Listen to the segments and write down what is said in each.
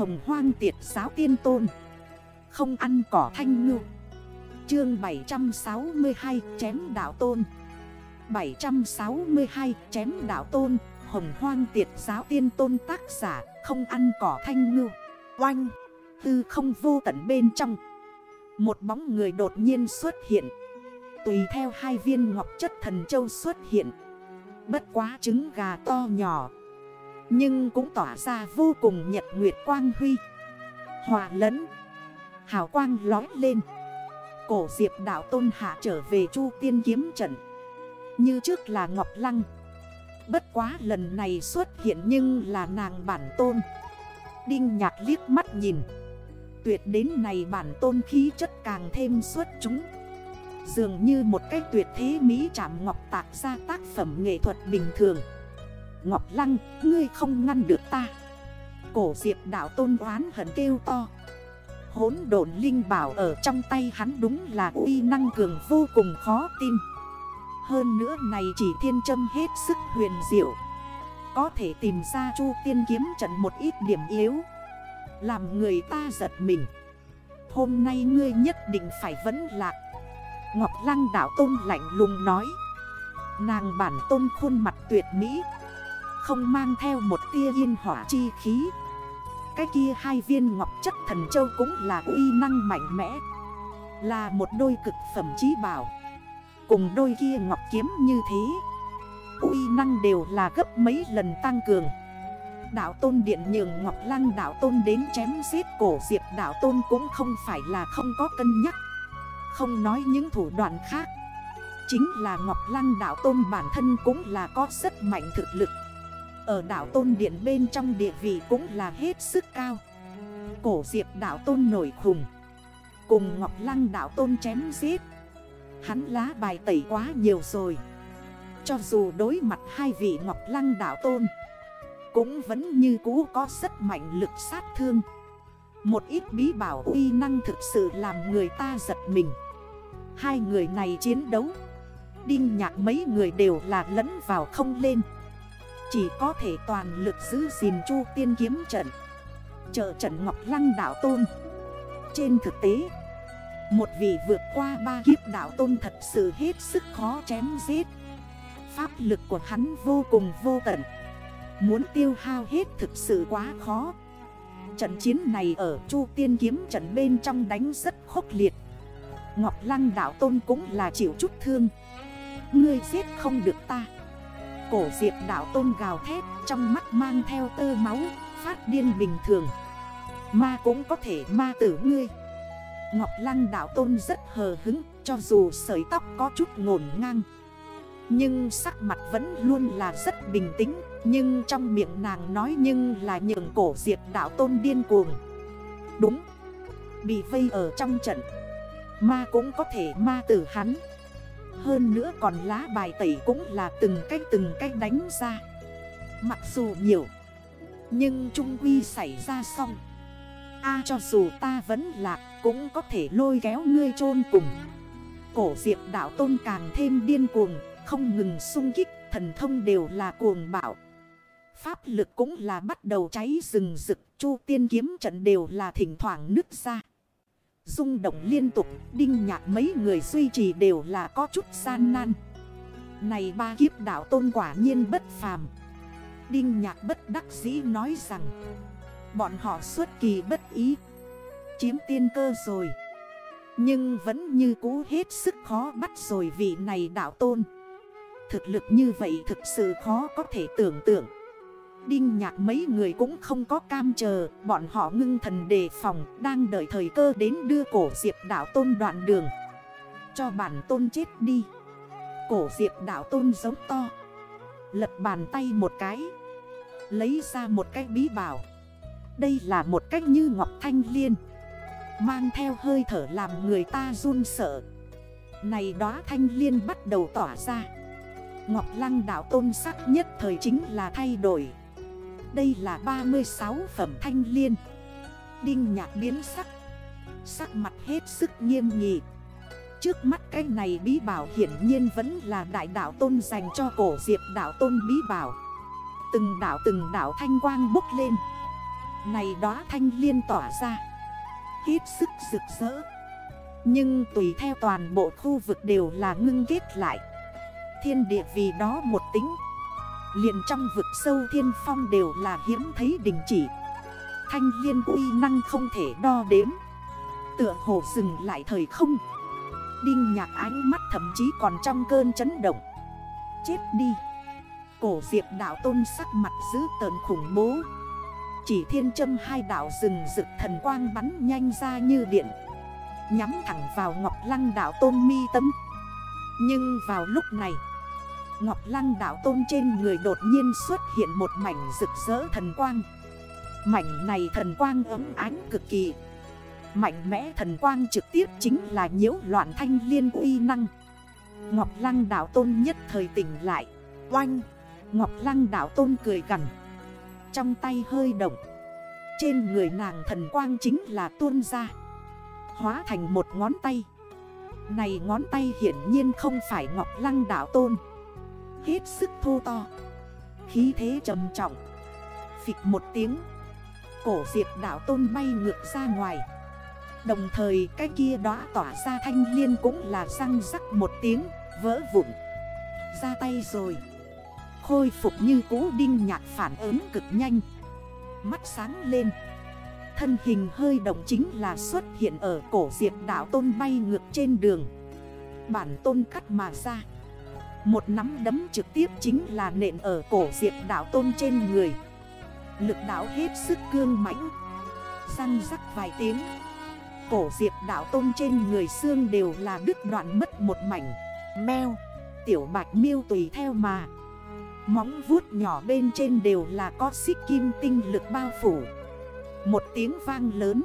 Hồng hoang tiệt giáo tiên tôn. Không ăn cỏ thanh ngư. Chương 762 chém đảo tôn. 762 chém đảo tôn. Hồng hoang tiệt giáo tiên tôn tác giả, Không ăn cỏ thanh ngư. Oanh. Tư không vô tận bên trong. Một bóng người đột nhiên xuất hiện. Tùy theo hai viên ngọc chất thần châu xuất hiện. Bất quá trứng gà to nhỏ. Nhưng cũng tỏa ra vô cùng nhật nguyệt quang huy. Hòa lẫn, Hào quang lói lên. Cổ diệp đảo tôn hạ trở về chu tiên kiếm trận. Như trước là Ngọc Lăng. Bất quá lần này xuất hiện nhưng là nàng bản tôn. Đinh nhạc liếc mắt nhìn. Tuyệt đến này bản tôn khí chất càng thêm xuất chúng. Dường như một cái tuyệt thế mỹ chạm ngọc tạc ra tác phẩm nghệ thuật bình thường. Ngọc Lăng, ngươi không ngăn được ta. Cổ diệp đảo tôn oán hận kêu to. Hốn độn linh bảo ở trong tay hắn đúng là uy năng cường vô cùng khó tin. Hơn nữa này chỉ thiên châm hết sức huyền diệu. Có thể tìm ra chu tiên kiếm trận một ít điểm yếu. Làm người ta giật mình. Hôm nay ngươi nhất định phải vấn lạc. Ngọc Lăng đảo tôn lạnh lùng nói. Nàng bản tôn khuôn mặt tuyệt mỹ. Không mang theo một tia yên hỏa chi khí. Cái kia hai viên ngọc chất thần châu cũng là uy năng mạnh mẽ, Là một đôi cực phẩm trí bảo. Cùng đôi kia ngọc kiếm như thế, uy năng đều là gấp mấy lần tăng cường. Đạo tôn điện nhường Ngọc Lăng đạo tôn đến chém giết cổ diệp đạo tôn cũng không phải là không có cân nhắc. Không nói những thủ đoạn khác, Chính là Ngọc Lăng đạo tôn bản thân cũng là có rất mạnh thực lực. Ở đảo tôn điện bên trong địa vị cũng là hết sức cao. Cổ diệp đảo tôn nổi khùng. Cùng Ngọc Lăng đảo tôn chém giết. Hắn lá bài tẩy quá nhiều rồi. Cho dù đối mặt hai vị Ngọc Lăng đảo tôn, Cũng vẫn như cũ có rất mạnh lực sát thương. Một ít bí bảo uy năng thực sự làm người ta giật mình. Hai người này chiến đấu. Đinh nhạc mấy người đều là lẫn vào không lên. Chỉ có thể toàn lực giữ gìn chu tiên kiếm trận. Chờ trận Ngọc Lăng đảo tôn. Trên thực tế, Một vị vượt qua ba kiếp đảo tôn thật sự hết sức khó chém giết. Pháp lực của hắn vô cùng vô tận. Muốn tiêu hao hết thực sự quá khó. Trận chiến này ở Chu Tiên Kiếm trận bên trong đánh rất khốc liệt. Ngọc Lăng đảo tôn cũng là chịu chút thương. Ngươi giết không được ta. Cổ diệp đảo tôn gào thét, Trong mắt mang theo tơ máu, Phát điên bình thường. Ma cũng có thể ma tử ngươi. Ngọc Lăng đảo tôn rất hờ hứng, Cho dù sợi tóc có chút ngổn ngang, Nhưng sắc mặt vẫn luôn là rất bình tĩnh. Nhưng trong miệng nàng nói nhưng là nhường cổ diệp đảo tôn điên cuồng. Đúng, Bị vây ở trong trận. Ma cũng có thể ma tử hắn hơn nữa còn lá bài tẩy cũng là từng cách từng cách đánh ra. Mặc dù nhiều, Nhưng trung quy xảy ra xong. A cho dù ta vẫn lạc Cũng có thể lôi kéo ngươi chôn cùng. Cổ diệp đảo tôn càng thêm điên cuồng, Không ngừng sung kích, Thần thông đều là cuồng bạo. Pháp lực cũng là bắt đầu cháy rừng rực, Chu tiên kiếm trận đều là thỉnh thoảng nứt ra. Rung động liên tục, Đinh nhạc mấy người duy trì đều là có chút gian nan. Này ba kiếp đảo tôn quả nhiên bất phàm. Đinh nhạc bất đắc dĩ nói rằng, Bọn họ suốt kỳ bất ý, Chiếm tiên cơ rồi. Nhưng vẫn như cũ hết sức khó bắt rồi vị này đảo tôn. Thực lực như vậy thực sự khó có thể tưởng tượng. Đinh nhạc mấy người cũng không có cam chờ, Bọn họ ngưng thần đề phòng, Đang đợi thời cơ đến đưa cổ diệp đảo tôn đoạn đường. Cho bản tôn chết đi. Cổ diệp đảo tôn giống to. Lật bàn tay một cái. Lấy ra một cái bí bảo. Đây là một cách như ngọc thanh liên. Mang theo hơi thở làm người ta run sợ. Này đó thanh liên bắt đầu tỏa ra. Ngọc lăng đảo tôn sắc nhất thời chính là thay đổi đây là 36 phẩm thanh liên. Đinh nhạc biến sắc. Sắc mặt hết sức nghiêm nghị. Trước mắt cái này bí bảo hiển nhiên vẫn là đại đạo tôn dành cho cổ diệp đạo tôn bí bảo. Từng đảo từng đảo thanh quang bốc lên. Này đó thanh liên tỏa ra. Hết sức rực rỡ. Nhưng tùy theo toàn bộ khu vực đều là ngưng kết lại. Thiên địa vì đó một tính liền trong vực sâu thiên phong đều là hiếm thấy đình chỉ. Thanh liên uy năng không thể đo đếm. Tựa hồ dừng lại thời không. Đinh nhạc ánh mắt thậm chí còn trong cơn chấn động. Chết đi. Cổ diệp đảo tôn sắc mặt giữ tờn khủng bố. Chỉ thiên châm hai đảo rừng rực thần quang bắn nhanh ra như điện. Nhắm thẳng vào Ngọc Lăng đảo tôn mi tâm. Nhưng vào lúc này Ngọc Lăng đảo tôn trên người đột nhiên xuất hiện một mảnh rực rỡ thần quang. Mảnh này thần quang ấm ánh cực kỳ. Mạnh mẽ thần quang trực tiếp chính là nhiễu loạn thanh liên uy năng. Ngọc Lăng đảo tôn nhất thời tỉnh lại. Oanh! Ngọc Lăng đảo tôn cười gần Trong tay hơi động. Trên người nàng thần quang chính là tuôn ra. Hóa thành một ngón tay. Này ngón tay hiển nhiên không phải Ngọc Lăng đảo tôn. Hết sức thô to. Khí thế trầm trọng. Phịch một tiếng. Cổ diệt đảo tôn bay ngược ra ngoài. Đồng thời, cái kia đó tỏa ra thanh liên cũng là răng rắc một tiếng, Vỡ vụn. Ra tay rồi. Khôi phục như cũ đinh nhạc phản ứng cực nhanh. Mắt sáng lên. Thân hình hơi động chính là xuất hiện ở cổ diệt đảo tôn bay ngược trên đường. Bản tôn cắt mà ra. Một nắm đấm trực tiếp chính là nện ở cổ diệp đảo tôn trên người. Lực đảo hết sức cương mãnh. Răng rắc vài tiếng. Cổ diệp đảo tôn trên người xương đều là đứt đoạn mất một mảnh. Mèo. Tiểu bạch miêu tùy theo mà. Móng vuốt nhỏ bên trên đều là có xích kim tinh lực bao phủ. Một tiếng vang lớn.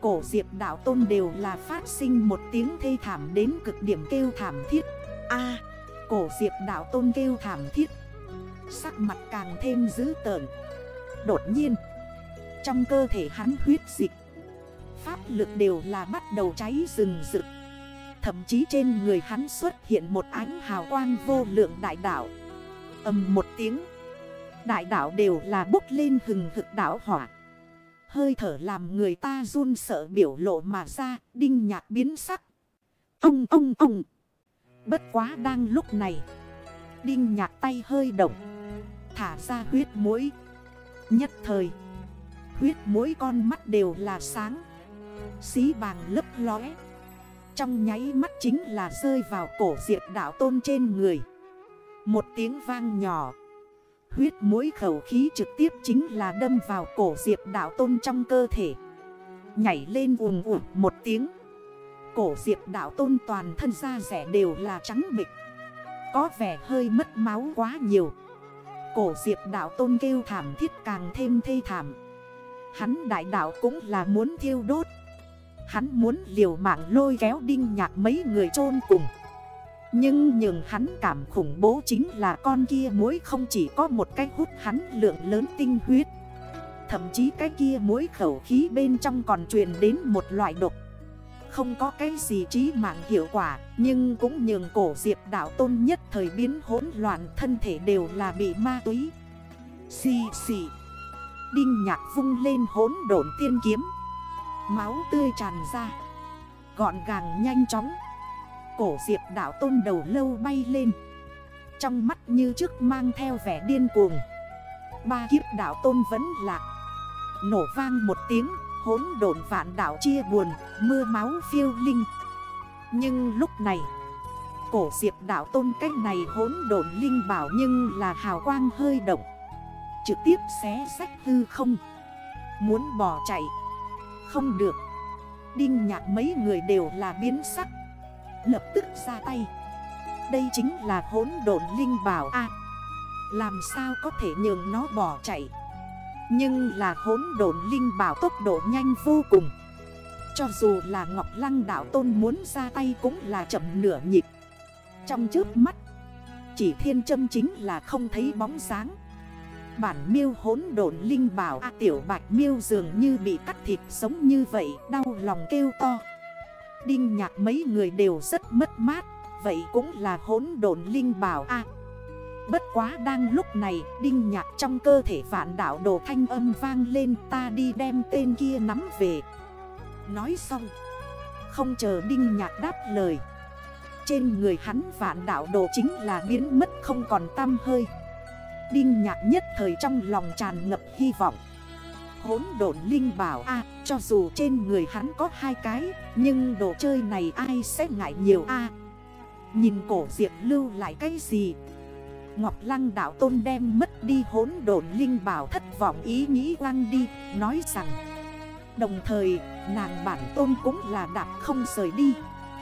Cổ diệp đảo tôn đều là phát sinh một tiếng thê thảm đến cực điểm kêu thảm thiết. A! Cổ diệp đảo tôn kêu thảm thiết. Sắc mặt càng thêm dữ tợn. Đột nhiên, Trong cơ thể hắn huyết dịch, Pháp lực đều là bắt đầu cháy rừng rực. Thậm chí trên người hắn xuất hiện một ánh hào quang vô lượng đại đảo Âm một tiếng, Đại đảo đều là bốc lên hừng hực đảo hỏa. Hơi thở làm người ta run sợ biểu lộ mà ra, Đinh nhạc biến sắc. Ông ông ông! Bất quá đang lúc này, Đinh nhạc tay hơi động, Thả ra huyết mũi. Nhất thời, Huyết mũi con mắt đều là sáng, Xí bàng lấp lóe. Trong nháy mắt chính là rơi vào cổ diệp đảo tôn trên người. Một tiếng vang nhỏ, Huyết mũi khẩu khí trực tiếp chính là đâm vào cổ diệp đảo tôn trong cơ thể. Nhảy lên ùm ùm một tiếng. Cổ diệp đảo tôn toàn thân da rẻ đều là trắng bịch Có vẻ hơi mất máu quá nhiều. Cổ diệp đảo tôn kêu thảm thiết càng thêm thê thảm. Hắn đại đảo cũng là muốn thiêu đốt. Hắn muốn liều mạng lôi kéo đinh nhạc mấy người chôn cùng. Nhưng nhường hắn cảm khủng bố chính là con kia mối không chỉ có một cái hút hắn lượng lớn tinh huyết. Thậm chí cái kia mối khẩu khí bên trong còn truyền đến một loại độc không có cái gì trí mạng hiệu quả, Nhưng cũng nhường cổ diệp đảo tôn nhất thời biến hỗn loạn, Thân thể đều là bị ma túy. Xì xì. Đinh nhạc vung lên hỗn độn tiên kiếm. Máu tươi tràn ra. Gọn gàng nhanh chóng. Cổ diệp đảo tôn đầu lâu bay lên. Trong mắt như trước mang theo vẻ điên cuồng. Ba kiếp đảo tôn vẫn lạc. Nổ vang một tiếng. Hốn độn vạn đảo chia buồn, Mưa máu phiêu linh. Nhưng lúc này, Cổ diệp đảo tôn cách này hốn độn linh bảo Nhưng là hào quang hơi động. Trực tiếp xé sách hư không. Muốn bỏ chạy. Không được. Đinh nhạc mấy người đều là biến sắc. Lập tức ra tay. Đây chính là hốn độn linh bảo a. Làm sao có thể nhường nó bỏ chạy? Nhưng là hốn độn linh bảo tốc độ nhanh vô cùng. Cho dù là Ngọc Lăng đảo tôn muốn ra tay cũng là chậm nửa nhịp. Trong trước mắt, Chỉ thiên châm chính là không thấy bóng sáng. Bản miêu hốn độn linh bảo A tiểu bạch miêu dường như bị cắt thịt sống như vậy, Đau lòng kêu to. Đinh nhạc mấy người đều rất mất mát, Vậy cũng là hốn độn linh bảo A. Bất quá đang lúc này, Đinh nhạc trong cơ thể vạn đảo đồ thanh âm vang lên, Ta đi đem tên kia nắm về. Nói xong, Không chờ Đinh nhạc đáp lời, Trên người hắn vạn đảo đồ chính là biến mất không còn tăm hơi. Đinh nhạc nhất thời trong lòng tràn ngập hy vọng. Hốn độn linh bảo a, Cho dù trên người hắn có hai cái, Nhưng đồ chơi này ai sẽ ngại nhiều a? Nhìn cổ diệp lưu lại cái gì? Ngọc Lăng đạo tôn đem mất đi hốn độn linh bảo thất vọng ý nghĩ lăng đi, Nói rằng, Đồng thời, nàng bản tôn cũng là đạp không rời đi.